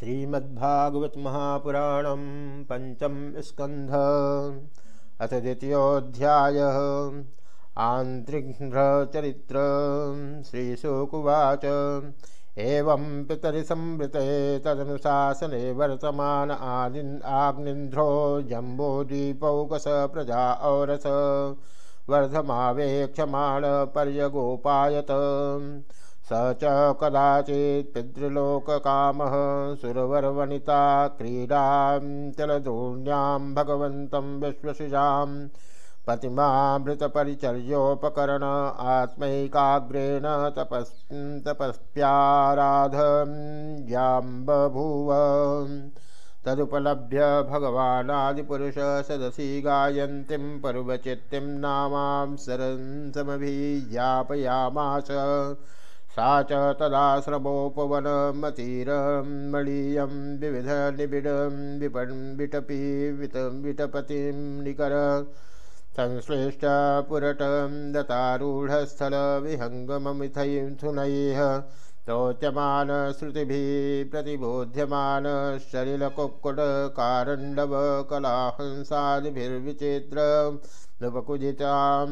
श्रीमद्भागवत महापुराण पंचम स्कंध अथ द्वितीयोध्याय आंतरिचरित्र श्रीशुकुवाच। एवं पितरिसंवृते तदनुशासने वर्तमान आदि आग्निध्रो जम्बोद्वीपौकस प्रजा औरस। वर्धमावेक्षमाण पर्यगोपायत स च कदाचित् पितृलोककामः सुरवरवनिता क्रीडां चलदूण्यां भगवन्तं विश्वसिजां पतिमामृतपरिचर्योपकरण आत्मैकाग्रेण तपस् तपस्प्याराधं बभूव तदुपलभ्य भगवानादिपुरुष सदसि गायन्तीं पर्वचित्तिं नामां सरं सा च विविध विविधनिबिडं विपन् विटपी वित विटपतिं निकर। संश्लिष्टपुरटं दतारूढस्थलविहङ्गममिथैथुनैः शोच्यमान श्रुतिभिः प्रतिबोध्यमान शलिलकुक्कुटकारण्डवकलाहंसादिभिर्विचित्र नृपकुजितां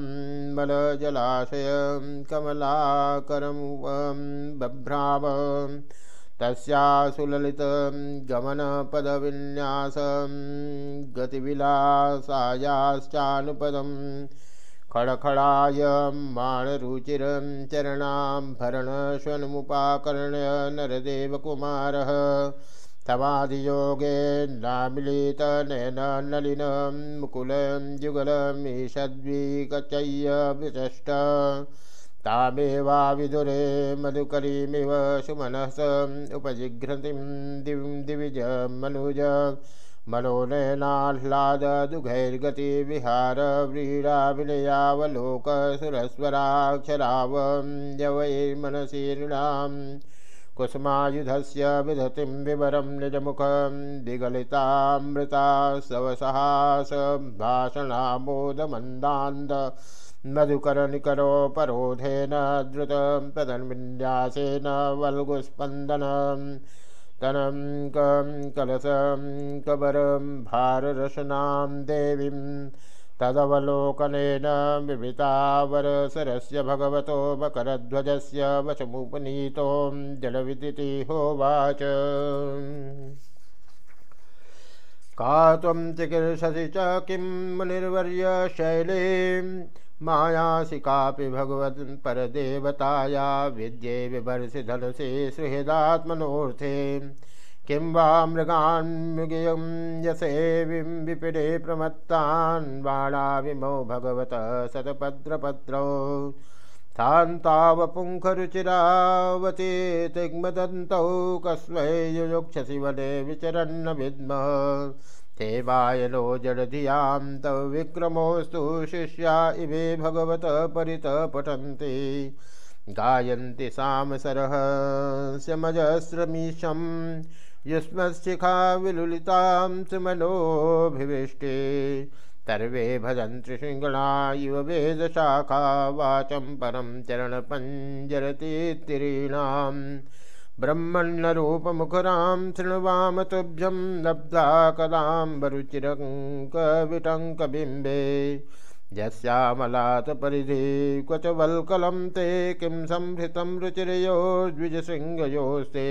मलजलाशयं कमलाकरमुपं बभ्राम तस्यासुललितं गमनपदविन्यासं गतिविलासायाश्चानुपदम् खड़खड़ाय माणरुचिरं चरणाम्भरणश्वनमुपाकर्ण्य नरदेवकुमारः तवादियोगेन्नामिलितनयन नलिनं मुकुलं युगलमीषद्विकचय्य विचष्ट तामेवाविदुरे मधुकरीमिव सुमनस उपजिघ्रतिं दिव दिविज मनुज मनोनयनाह्लादुघैर्गतिविहार व्रीडाविनयावलोकसुरस्वराक्षरावं यवैर्मनसीर्णां कुसुमायुधस्य विधतिं विवरं निजमुखं दिगलितामृता सवसहास भाषणामोदमन्दान्द मधुकरनिकरोपरोधेन द्रुतं तदन्विन्यासेन वल्गुस्पन्दनम् तनं कं कलशं कबरं भाररशनां देवीं। तदवलोकनेन विवृतावरसरस्य भगवतो मकरध्वजस्य वशमुपनीतो जलविदिति होवाच का त्वं चिकीर्षसि च किं मुनिर्वर्य शैलीं मायासि कापि भगवन् परदेवताया विद्ये विभर्षि धनुषे सुहृदात्मनोऽर्थे। किं वा मृगान् मृगयं यसे विपिडे प्रमत्तान् बाणाविमौ भगवतः शतपत्रपत्रौ तान्तावपुङ्खरुचिरावती तिग्मदन्तौ कस्मै युयुक्षसि वने विचरन्न विद्मः। ते वायनो जडधियाँ तव विक्रमोऽस्तु शिष्या इमे भगवत परितः पठन्ति। गायन्ति सामसरहस्यमजस्रमीशं युष्मशिखा विलुलितां सुमनोभिविष्टे सर्वे भजन्ति शृङ्गणा इव वेदशाखा वाचं परं चरणपञ्जरतीतिरीणाम् ब्रह्मण्यरूपमुखरां शृण्वाम तुभ्यं लब्धा कदाम्बरुचिरङ्कविटङ्कबिम्बे यस्यामलातपरिधि क्व च वल्कलं ते किं संहृतं रुचिरयोर्द्विजशृङ्गयोस्ते।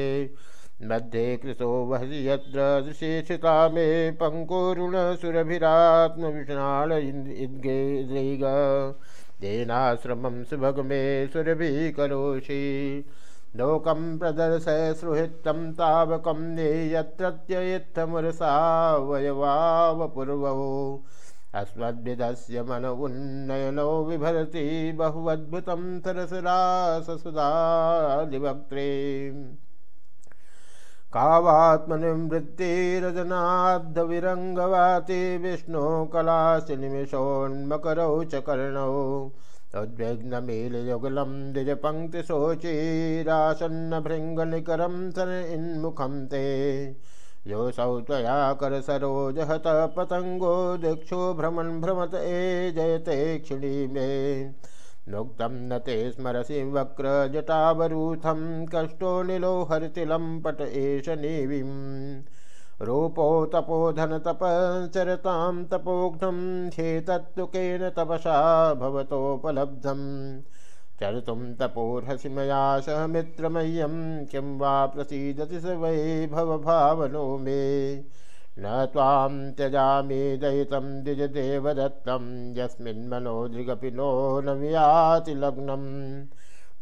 मध्ये कृशो वहसि यत्र दृशेषिता मे पङ्कुरुणसुरभिरात्मविषणाळ इद्गेद्रैग तेनाश्रमं सुभग मे सुरभिः करोषि लोकं प्रदर्शय सुहृत्तं तावकं ने यत्रत्ययित्थमुरसावयवावपूर्वौ अस्मद्विधस्य मन उन्नयनो बिभरति बहुवद्भुतं सरसराससुधादिवक्त्रे कावात्मनिवृत्तिरजनाद्दविरङ्गवाति विष्णो कलासि निमिषोन्मकरौ च कर्णौ। तद्विघ्नमीलयुगलं द्विजपङ्क्तिशोचिरासन्नभृङ्गनिकरं सन इन्मुखं ते योऽसौ त्वया करसरोजहत पतङ्गो दीक्षो भ्रमन् भ्रमत ए जयते क्षिणी मे। नुक्तं न ते स्मरसि वक्रजटावरूथं कष्टो निलो हरतिलं पट एष नेविं रूपो तपोधनतपचरतां तपोघ्नं ह्येतत्तु केन तपसा भवतोपलब्धम्। चरतुं तपोर्हसि मया सह मित्रमह्यं, किं वा प्रसीदति स वै भवभावनो मे। न त्वां त्यजामि दयितं द्विजदेवदत्तं यस्मिन्मनोदृगपि नो न वियाति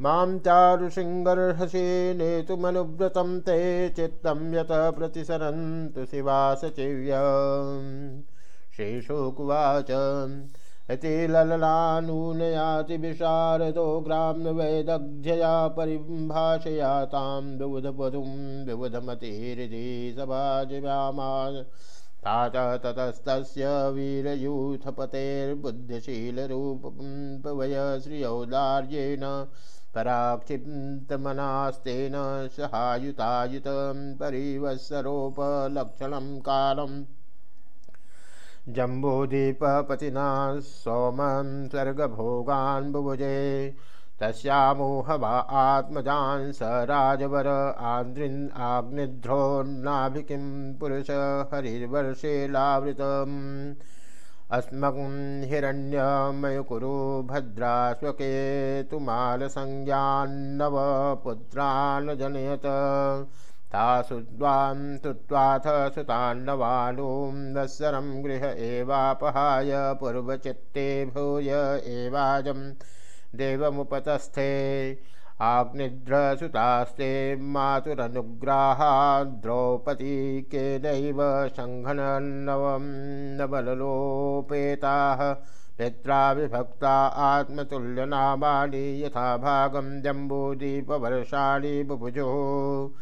माँ चारुशृङ्गर्हसि नेतुमनुव्रतं ते चित्तं यत प्रतिसरन्तु शिवासचिव्य। श्रीशुकुवाच इति लललानूनयाति विशारदो ग्राम्यवैदग्ध्यया परिभाषया तां विबुधपदुं विबुधमतिहृदि सभाजिव्यामा। तात ततस्तस्य वीरयूथपतेर्बुद्धिशीलरूपवय श्रियौदार्येण पराक्षिप्तमनास्तेन सहायुतायुतं परिवत्सरोपलक्षणं कालम्। जम्बूदीपपतिना सोमं स्वर्गभोगान् बुभुजे, तस्यामोहवा आत्मजान् स राजवर आन्द्रिन् आग्निध्रोन्नाभिकिं पुरुष हरिर्वर्षे लावृतम्। अस्मकं हिरण्यमयकुरु भद्राश्वकेतुमालसंज्ञान्नवपुत्रान् जनयत तासुद्वां सुत्वाथ सुतान्नवालूं गृह एवापहाय पूर्वचित्ते भूय एवाजं देवमुपतस्थे। आग्निध्रसुतास्ते मातुरनुग्राहा द्रौपदी के केनैव सङ्घनन्नवं नबलोपेताः पित्रा विभक्ता आत्मतुल्यनामानि यथा भागं जम्बूदीपवर्षाणि बुभुजो।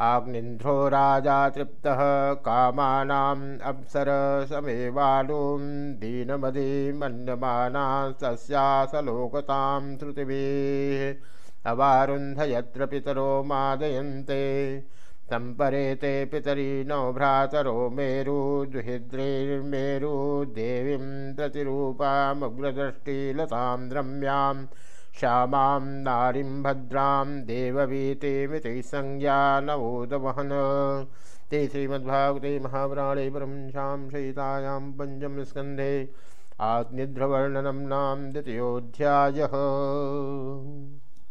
आग्निन्ध्रो राजा तृप्तः कामानाम् अप्सरसमेवालुं दीनमदीमन्यमाना तस्यासलोकतां श्रुतिभिः अवारुन्ध यत्र पितरो मादयन्ते। सम्परेते पितरीनो भ्रातरो मेरु दुहिद्रेर्मेरु देवीं प्रतिरूपामुग्रदृष्टिलतां रम्याम् श्यामां नारीं भद्रां देववीतिमिति संज्ञानवोदवहन। ते श्रीमद्भागवते महापुराणे परंशां सहितायां पञ्चमस्कन्धे आत्निद्रवर्णनं नाम द्वितीयोऽध्यायः।